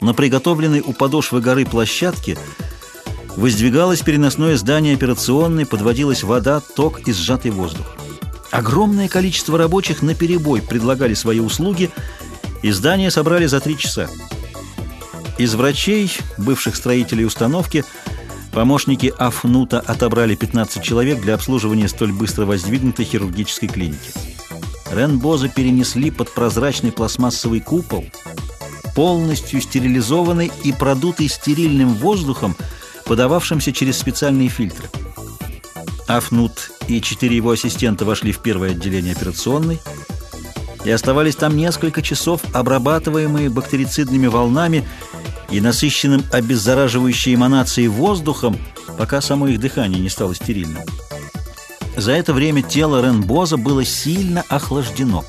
На приготовленной у подошвы горы площадке воздвигалось переносное здание операционной, подводилась вода, ток и сжатый воздух. Огромное количество рабочих наперебой предлагали свои услуги, и здание собрали за три часа. Из врачей, бывших строителей установки, помощники Афнута отобрали 15 человек для обслуживания столь быстро воздвигнутой хирургической клиники. Ренбоза перенесли под прозрачный пластмассовый купол, полностью стерилизованный и продутый стерильным воздухом, подававшимся через специальные фильтры. Афнут и четыре его ассистента вошли в первое отделение операционной и оставались там несколько часов, обрабатываемые бактерицидными волнами и насыщенным обеззараживающей эманацией воздухом, пока само их дыхание не стало стерильным. За это время тело Ренбоза было сильно охлаждено.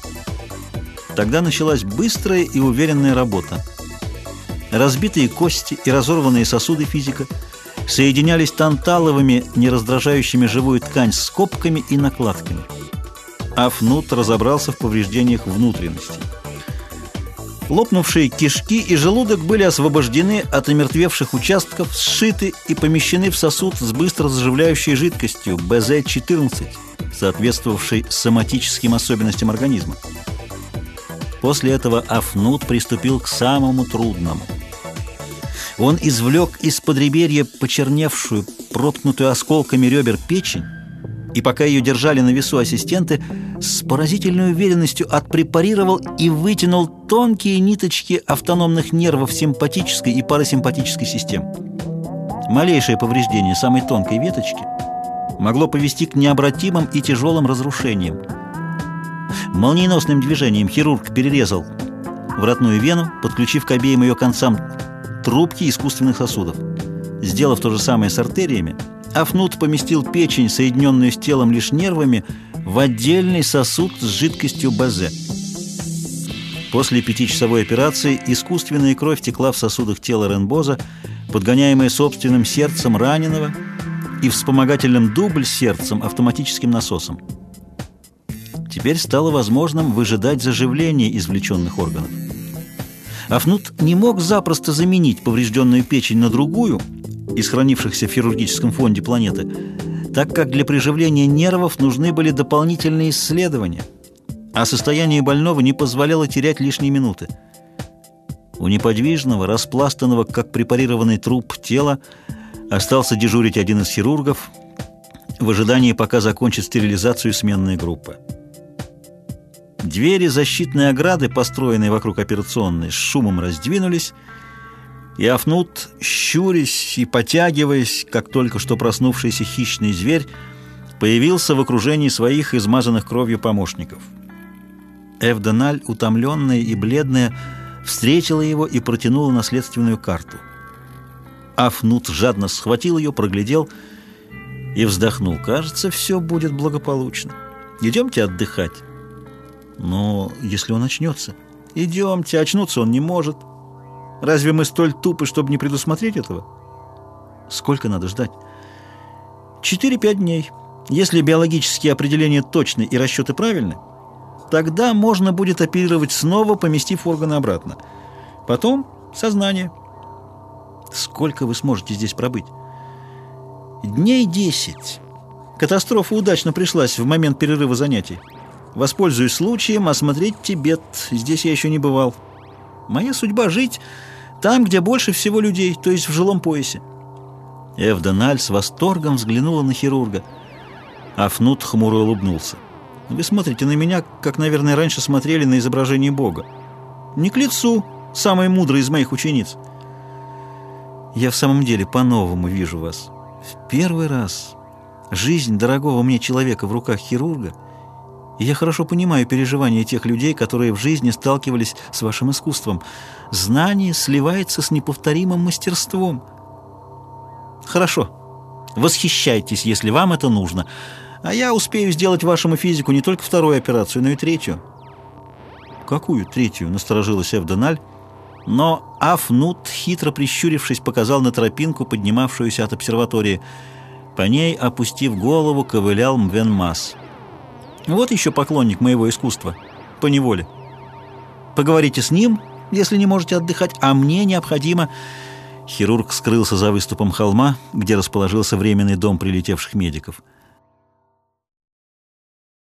Тогда началась быстрая и уверенная работа. Разбитые кости и разорванные сосуды физика соединялись танталовыми, не раздражающими живую ткань скобками и накладками. Афнут разобрался в повреждениях внутренностей. Лопнувшие кишки и желудок были освобождены от омертвевших участков, сшиты и помещены в сосуд с быстро заживляющей жидкостью БЗ-14, соответствовавшей соматическим особенностям организма. После этого Афнут приступил к самому трудному. Он извлек из-под реберья почерневшую, проткнутую осколками ребер печень, и пока ее держали на весу ассистенты, с поразительной уверенностью отпрепарировал и вытянул тонкие ниточки автономных нервов симпатической и парасимпатической систем. Малейшее повреждение самой тонкой веточки могло повести к необратимым и тяжелым разрушениям. Молниеносным движением хирург перерезал вратную вену, подключив к обеим ее концам трубки искусственных сосудов. Сделав то же самое с артериями, Афнут поместил печень, соединенную с телом лишь нервами, в отдельный сосуд с жидкостью БЗ. После пятичасовой операции искусственная кровь текла в сосудах тела Ренбоза, подгоняемая собственным сердцем раненого и вспомогательным дубль сердцем автоматическим насосом. Теперь стало возможным выжидать заживление извлеченных органов. Афнут не мог запросто заменить поврежденную печень на другую – из хранившихся в хирургическом фонде планеты, так как для приживления нервов нужны были дополнительные исследования, а состояние больного не позволяло терять лишние минуты. У неподвижного, распластанного, как препарированный труп тела, остался дежурить один из хирургов в ожидании, пока закончит стерилизацию сменная группа. Двери защитной ограды, построенные вокруг операционной, с шумом раздвинулись, и Афнут, щурясь и потягиваясь, как только что проснувшийся хищный зверь, появился в окружении своих измазанных кровью помощников. Эвденаль, утомленная и бледная, встретила его и протянула наследственную карту. Афнут жадно схватил ее, проглядел и вздохнул. «Кажется, все будет благополучно. Идемте отдыхать». «Но если он очнется?» «Идемте, очнуться он не может». Разве мы столь тупы, чтобы не предусмотреть этого? Сколько надо ждать? 4-5 дней. Если биологические определения точны и расчеты правильны, тогда можно будет оперировать снова, поместив органы обратно. Потом сознание. Сколько вы сможете здесь пробыть? Дней 10. Катастрофа удачно пришлась в момент перерыва занятий. Воспользуюсь случаем осмотреть Тибет. Здесь я еще не бывал. Моя судьба — жить там, где больше всего людей, то есть в жилом поясе. Эвдональ с восторгом взглянула на хирурга. Афнут хмуро улыбнулся. «Вы смотрите на меня, как, наверное, раньше смотрели на изображение Бога. Не к лицу, самой мудрой из моих учениц. Я в самом деле по-новому вижу вас. В первый раз жизнь дорогого мне человека в руках хирурга — и я хорошо понимаю переживания тех людей, которые в жизни сталкивались с вашим искусством. Знание сливается с неповторимым мастерством. Хорошо. Восхищайтесь, если вам это нужно. А я успею сделать вашему физику не только вторую операцию, но и третью. Какую третью? Насторожилась Эвденаль. Но Афнут, хитро прищурившись, показал на тропинку, поднимавшуюся от обсерватории. По ней, опустив голову, ковылял Мвенмас. «Мвенмас». Вот еще поклонник моего искусства. По неволе. Поговорите с ним, если не можете отдыхать, а мне необходимо...» Хирург скрылся за выступом холма, где расположился временный дом прилетевших медиков –